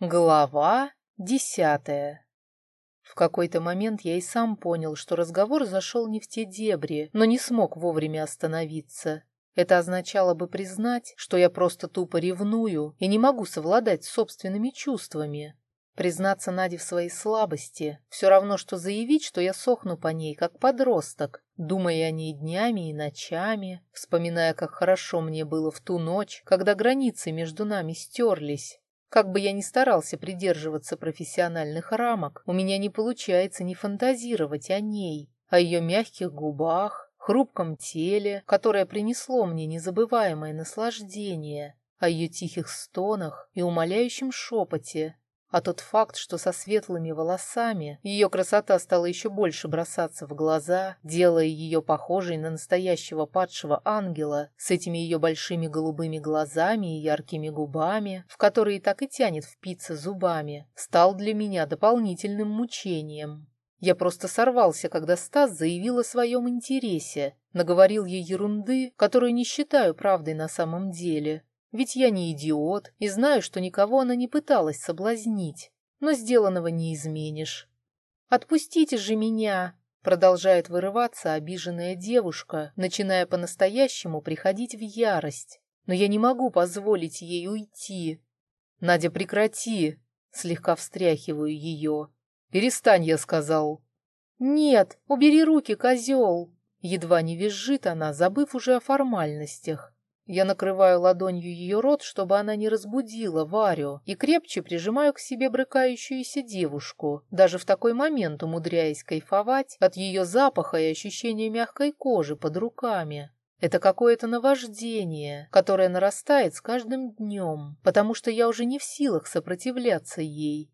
Глава десятая В какой-то момент я и сам понял, что разговор зашел не в те дебри, но не смог вовремя остановиться. Это означало бы признать, что я просто тупо ревную и не могу совладать с собственными чувствами. Признаться Наде в своей слабости – все равно, что заявить, что я сохну по ней, как подросток, думая о ней днями и ночами, вспоминая, как хорошо мне было в ту ночь, когда границы между нами стерлись. Как бы я ни старался придерживаться профессиональных рамок, у меня не получается не фантазировать о ней, о ее мягких губах, хрупком теле, которое принесло мне незабываемое наслаждение, о ее тихих стонах и умоляющем шепоте, а тот факт, что со светлыми волосами ее красота стала еще больше бросаться в глаза, делая ее похожей на настоящего падшего ангела с этими ее большими голубыми глазами и яркими губами, в которые так и тянет впиться зубами, стал для меня дополнительным мучением. Я просто сорвался, когда Стас заявил о своем интересе, наговорил ей ерунды, которую не считаю правдой на самом деле, ведь я не идиот и знаю, что никого она не пыталась соблазнить. Но сделанного не изменишь. «Отпустите же меня!» Продолжает вырываться обиженная девушка, начиная по-настоящему приходить в ярость. Но я не могу позволить ей уйти. «Надя, прекрати!» Слегка встряхиваю ее. «Перестань, я сказал!» «Нет, убери руки, козел!» Едва не визжит она, забыв уже о формальностях. Я накрываю ладонью ее рот, чтобы она не разбудила Варю, и крепче прижимаю к себе брыкающуюся девушку, даже в такой момент умудряясь кайфовать от ее запаха и ощущения мягкой кожи под руками. Это какое-то наваждение, которое нарастает с каждым днем, потому что я уже не в силах сопротивляться ей.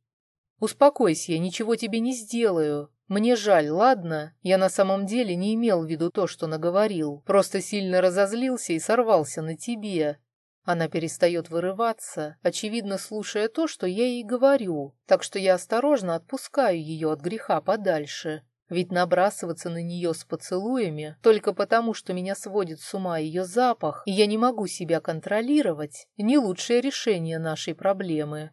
«Успокойся, я ничего тебе не сделаю», мне жаль, ладно? Я на самом деле не имел в виду то, что наговорил. Просто сильно разозлился и сорвался на тебе. Она перестает вырываться, очевидно, слушая то, что я ей говорю, так что я осторожно отпускаю ее от греха подальше. Ведь набрасываться на нее с поцелуями только потому, что меня сводит с ума ее запах, и я не могу себя контролировать, не лучшее решение нашей проблемы.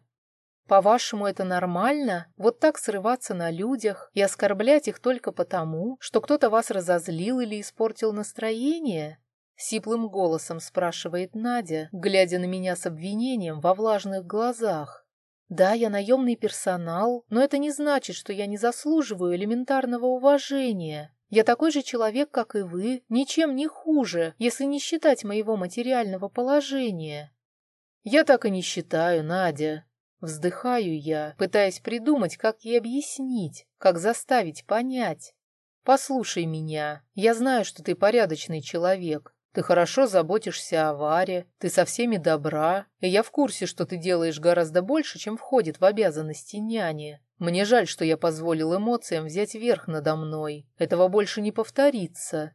По-вашему, это нормально? Вот так срываться на людях и оскорблять их только потому, что кто-то вас разозлил или испортил настроение? Сиплым голосом спрашивает Надя, глядя на меня с обвинением во влажных глазах. Да, я наемный персонал, но это не значит, что я не заслуживаю элементарного уважения. Я такой же человек, как и вы, ничем не хуже, если не считать моего материального положения. Я так и не считаю, Надя, Вздыхаю я, пытаясь придумать, как ей объяснить, как заставить понять. «Послушай меня. Я знаю, что ты порядочный человек. Ты хорошо заботишься о Варе, ты со всеми добра, и я в курсе, что ты делаешь гораздо больше, чем входит в обязанности няни. Мне жаль, что я позволил эмоциям взять верх надо мной. Этого больше не повторится».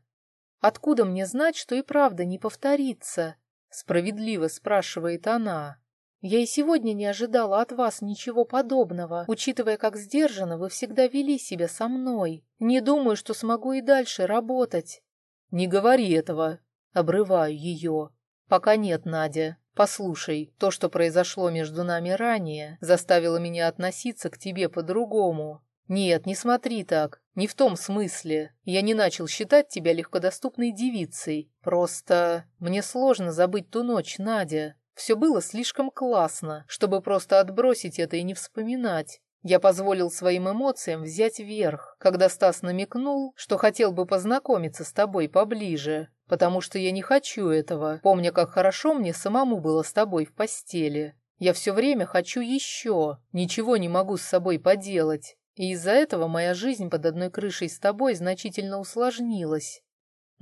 «Откуда мне знать, что и правда не повторится?» Справедливо спрашивает она. Я и сегодня не ожидала от вас ничего подобного, учитывая, как сдержанно вы всегда вели себя со мной. Не думаю, что смогу и дальше работать. Не говори этого. Обрываю ее. Пока нет, Надя. Послушай, то, что произошло между нами ранее, заставило меня относиться к тебе по-другому. Нет, не смотри так. Не в том смысле. Я не начал считать тебя легкодоступной девицей. Просто мне сложно забыть ту ночь, Надя. Все было слишком классно, чтобы просто отбросить это и не вспоминать. Я позволил своим эмоциям взять верх, когда Стас намекнул, что хотел бы познакомиться с тобой поближе, потому что я не хочу этого, помня, как хорошо мне самому было с тобой в постели. Я все время хочу еще, ничего не могу с собой поделать. И из-за этого моя жизнь под одной крышей с тобой значительно усложнилась.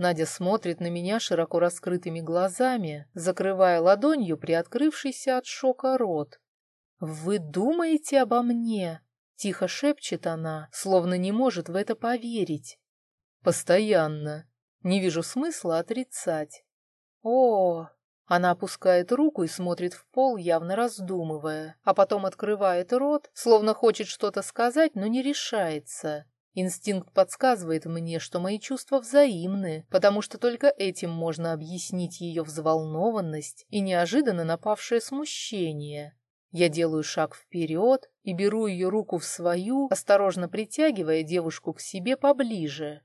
Надя смотрит на меня широко раскрытыми глазами, закрывая ладонью приоткрывшийся от шока рот. «Вы думаете обо мне?» — тихо шепчет она, словно не может в это поверить. «Постоянно. Не вижу смысла отрицать». «О!» Она опускает руку и смотрит в пол, явно раздумывая, а потом открывает рот, словно хочет что-то сказать, но не решается. Инстинкт подсказывает мне, что мои чувства взаимны, потому что только этим можно объяснить ее взволнованность и неожиданно напавшее смущение. Я делаю шаг вперед и беру ее руку в свою, осторожно притягивая девушку к себе поближе.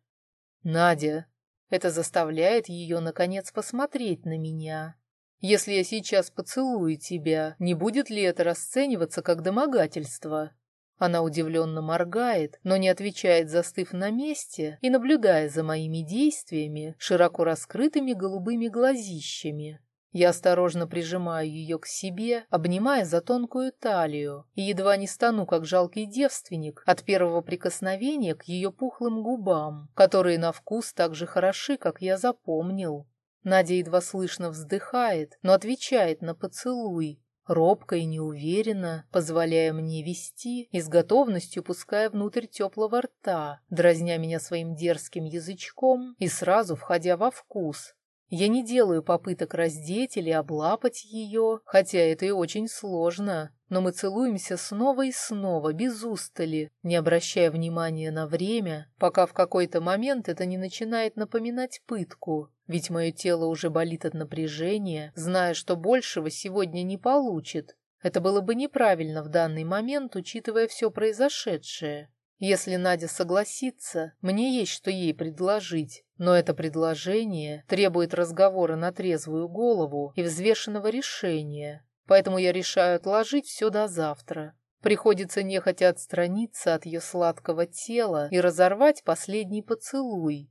«Надя!» Это заставляет ее, наконец, посмотреть на меня. «Если я сейчас поцелую тебя, не будет ли это расцениваться как домогательство?» Она удивленно моргает, но не отвечает, застыв на месте и наблюдая за моими действиями широко раскрытыми голубыми глазищами. Я осторожно прижимаю ее к себе, обнимая за тонкую талию, и едва не стану, как жалкий девственник, от первого прикосновения к ее пухлым губам, которые на вкус так же хороши, как я запомнил. Надя едва слышно вздыхает, но отвечает на поцелуй, робко и неуверенно, позволяя мне вести и с готовностью пуская внутрь теплого рта, дразня меня своим дерзким язычком и сразу входя во вкус, я не делаю попыток раздеть или облапать ее, хотя это и очень сложно, но мы целуемся снова и снова, без устали, не обращая внимания на время, пока в какой-то момент это не начинает напоминать пытку, ведь мое тело уже болит от напряжения, зная, что большего сегодня не получит. Это было бы неправильно в данный момент, учитывая все произошедшее. Если Надя согласится, мне есть что ей предложить, но это предложение требует разговора на трезвую голову и взвешенного решения, поэтому я решаю отложить все до завтра. Приходится нехотя отстраниться от ее сладкого тела и разорвать последний поцелуй.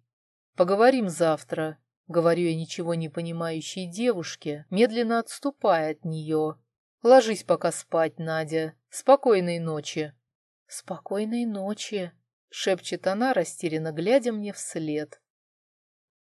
«Поговорим завтра», — говорю я ничего не понимающей девушке, медленно отступая от нее. «Ложись пока спать, Надя. Спокойной ночи». «Спокойной ночи», — шепчет она, растерянно глядя мне вслед.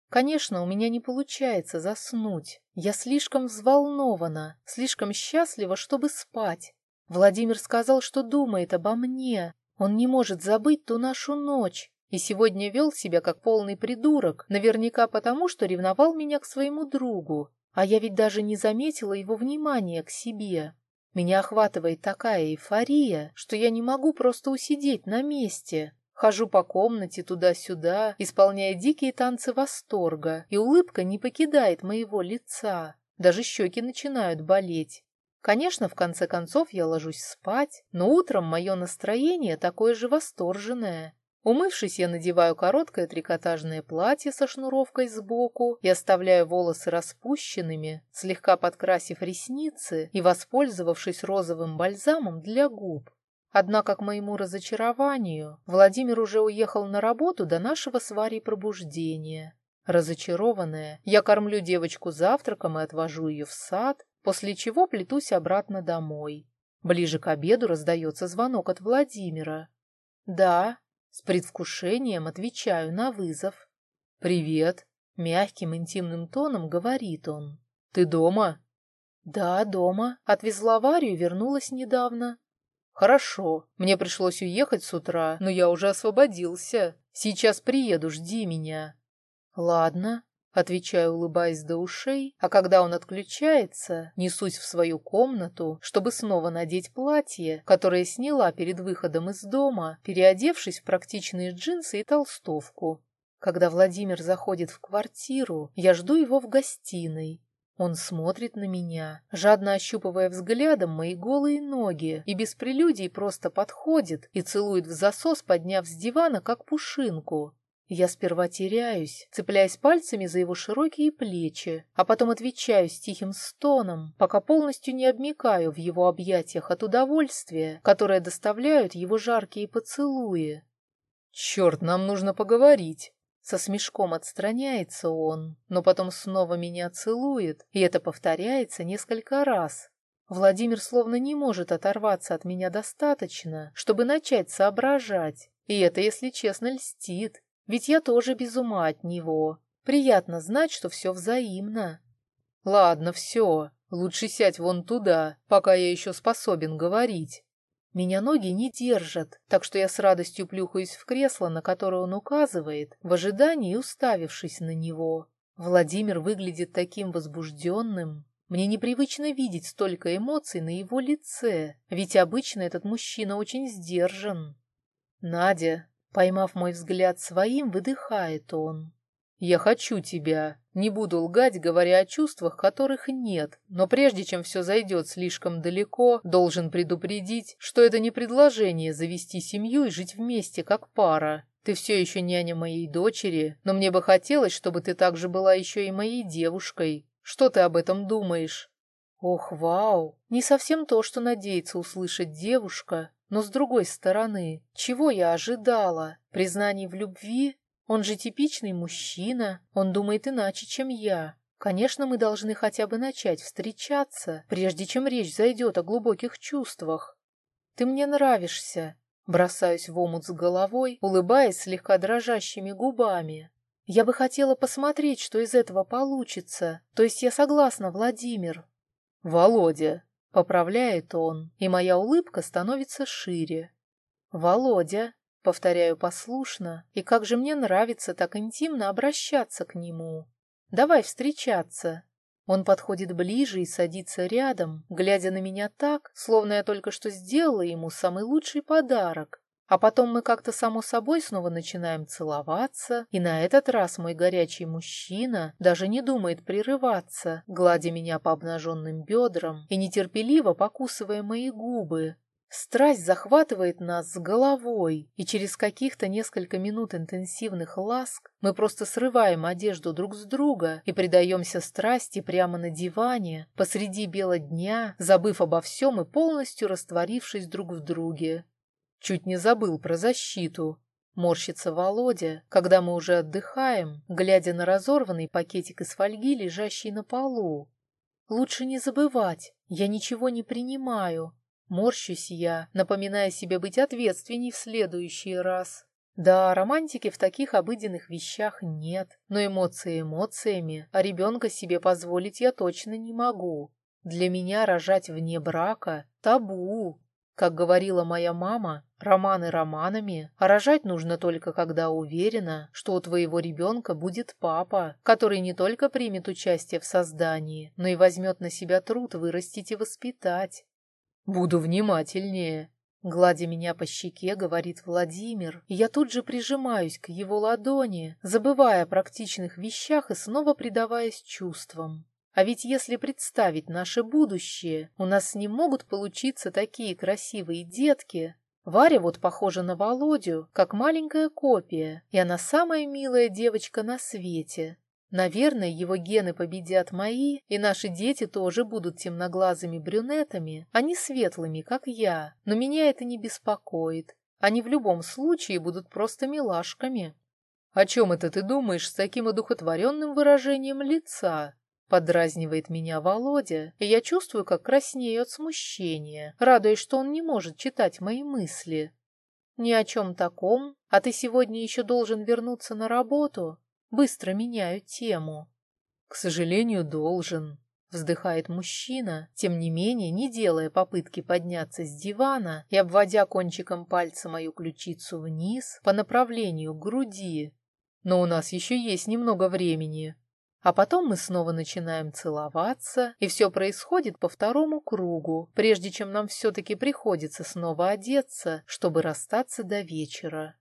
Конечно, у меня не получается заснуть. Я слишком взволнована, слишком счастлива, чтобы спать. Владимир сказал, что думает обо мне. Он не может забыть ту нашу ночь. И сегодня вел себя как полный придурок, наверняка потому, что ревновал меня к своему другу. А я ведь даже не заметила его внимания к себе. Меня охватывает такая эйфория, что я не могу просто усидеть на месте. Хожу по комнате туда-сюда, исполняя дикие танцы восторга, и улыбка не покидает моего лица. Даже щеки начинают болеть. Конечно, в конце концов я ложусь спать, но утром мое настроение такое же восторженное. Умывшись, я надеваю короткое трикотажное платье со шнуровкой сбоку и оставляю волосы распущенными, слегка подкрасив ресницы и воспользовавшись розовым бальзамом для губ. Однако, к моему разочарованию, Владимир уже уехал на работу до нашего с пробуждения. Разочарованная, я кормлю девочку завтраком и отвожу ее в сад, после чего плетусь обратно домой. Ближе к обеду раздается звонок от Владимира. «Да», с предвкушением отвечаю на вызов. «Привет!» — мягким интимным тоном говорит он. «Ты дома?» «Да, дома. Отвезла Варю вернулась недавно». «Хорошо. Мне пришлось уехать с утра, но я уже освободился. Сейчас приеду, жди меня». «Ладно», Отвечаю, улыбаясь до ушей, а когда он отключается, несусь в свою комнату, чтобы снова надеть платье, которое сняла перед выходом из дома, переодевшись в практичные джинсы и толстовку. Когда Владимир заходит в квартиру, я жду его в гостиной. Он смотрит на меня, жадно ощупывая взглядом мои голые ноги, и без прелюдий просто подходит и целует в засос, подняв с дивана, как пушинку. Я сперва теряюсь, цепляясь пальцами за его широкие плечи, а потом отвечаю с тихим стоном, пока полностью не обмикаю в его объятиях от удовольствия, которое доставляют его жаркие поцелуи. «Черт, нам нужно поговорить!» Со смешком отстраняется он, но потом снова меня целует, и это повторяется несколько раз. Владимир словно не может оторваться от меня достаточно, чтобы начать соображать, и это, если честно, льстит. Ведь я тоже без ума от него. Приятно знать, что все взаимно. Ладно, все. Лучше сядь вон туда, пока я еще способен говорить. Меня ноги не держат, так что я с радостью плюхаюсь в кресло, на которое он указывает, в ожидании уставившись на него. Владимир выглядит таким возбужденным. Мне непривычно видеть столько эмоций на его лице, ведь обычно этот мужчина очень сдержан. «Надя, Поймав мой взгляд своим, выдыхает он. Я хочу тебя. Не буду лгать, говоря о чувствах, которых нет. Но прежде чем все зайдет слишком далеко, должен предупредить, что это не предложение завести семью и жить вместе, как пара. Ты все еще няня моей дочери, но мне бы хотелось, чтобы ты также была еще и моей девушкой. Что ты об этом думаешь? Ох, вау! Не совсем то, что надеется услышать девушка, но с другой стороны, чего я ожидала? Признаний в любви? Он же типичный мужчина, он думает иначе, чем я. Конечно, мы должны хотя бы начать встречаться, прежде чем речь зайдет о глубоких чувствах. Ты мне нравишься. Бросаюсь в омут с головой, улыбаясь слегка дрожащими губами. Я бы хотела посмотреть, что из этого получится. То есть я согласна, Владимир. Володя, поправляет он, и моя улыбка становится шире. Володя, Повторяю послушно, и как же мне нравится так интимно обращаться к нему. Давай встречаться. Он подходит ближе и садится рядом, глядя на меня так, словно я только что сделала ему самый лучший подарок. А потом мы как-то само собой снова начинаем целоваться, и на этот раз мой горячий мужчина даже не думает прерываться, гладя меня по обнаженным бедрам и нетерпеливо покусывая мои губы, Страсть захватывает нас с головой, и через каких-то несколько минут интенсивных ласк мы просто срываем одежду друг с друга и предаемся страсти прямо на диване, посреди бела дня, забыв обо всем и полностью растворившись друг в друге. Чуть не забыл про защиту. Морщится Володя, когда мы уже отдыхаем, глядя на разорванный пакетик из фольги, лежащий на полу. Лучше не забывать, я ничего не принимаю, Морщусь я, напоминая себе быть ответственней в следующий раз. Да, романтики в таких обыденных вещах нет, но эмоции эмоциями, а ребенка себе позволить я точно не могу. Для меня рожать вне брака – табу. Как говорила моя мама, романы романами, а рожать нужно только когда уверена, что у твоего ребенка будет папа, который не только примет участие в создании, но и возьмет на себя труд вырастить и воспитать. «Буду внимательнее», — гладя меня по щеке, говорит Владимир, и я тут же прижимаюсь к его ладони, забывая о практичных вещах и снова предаваясь чувствам. А ведь если представить наше будущее, у нас не могут получиться такие красивые детки. Варя вот похожа на Володю, как маленькая копия, и она самая милая девочка на свете. Наверное, его гены победят мои, и наши дети тоже будут темноглазыми брюнетами, а не светлыми, как я. Но меня это не беспокоит. Они в любом случае будут просто милашками. «О чем это ты думаешь с таким одухотворенным выражением лица?» Подразнивает меня Володя, и я чувствую, как краснею от смущения, радуясь, что он не может читать мои мысли. «Ни о чем таком, а ты сегодня еще должен вернуться на работу. Быстро меняю тему. К сожалению, должен. Вздыхает мужчина, тем не менее, не делая попытки подняться с дивана и обводя кончиком пальца мою ключицу вниз по направлению к груди. Но у нас еще есть немного времени. А потом мы снова начинаем целоваться, и все происходит по второму кругу, прежде чем нам все-таки приходится снова одеться, чтобы расстаться до вечера.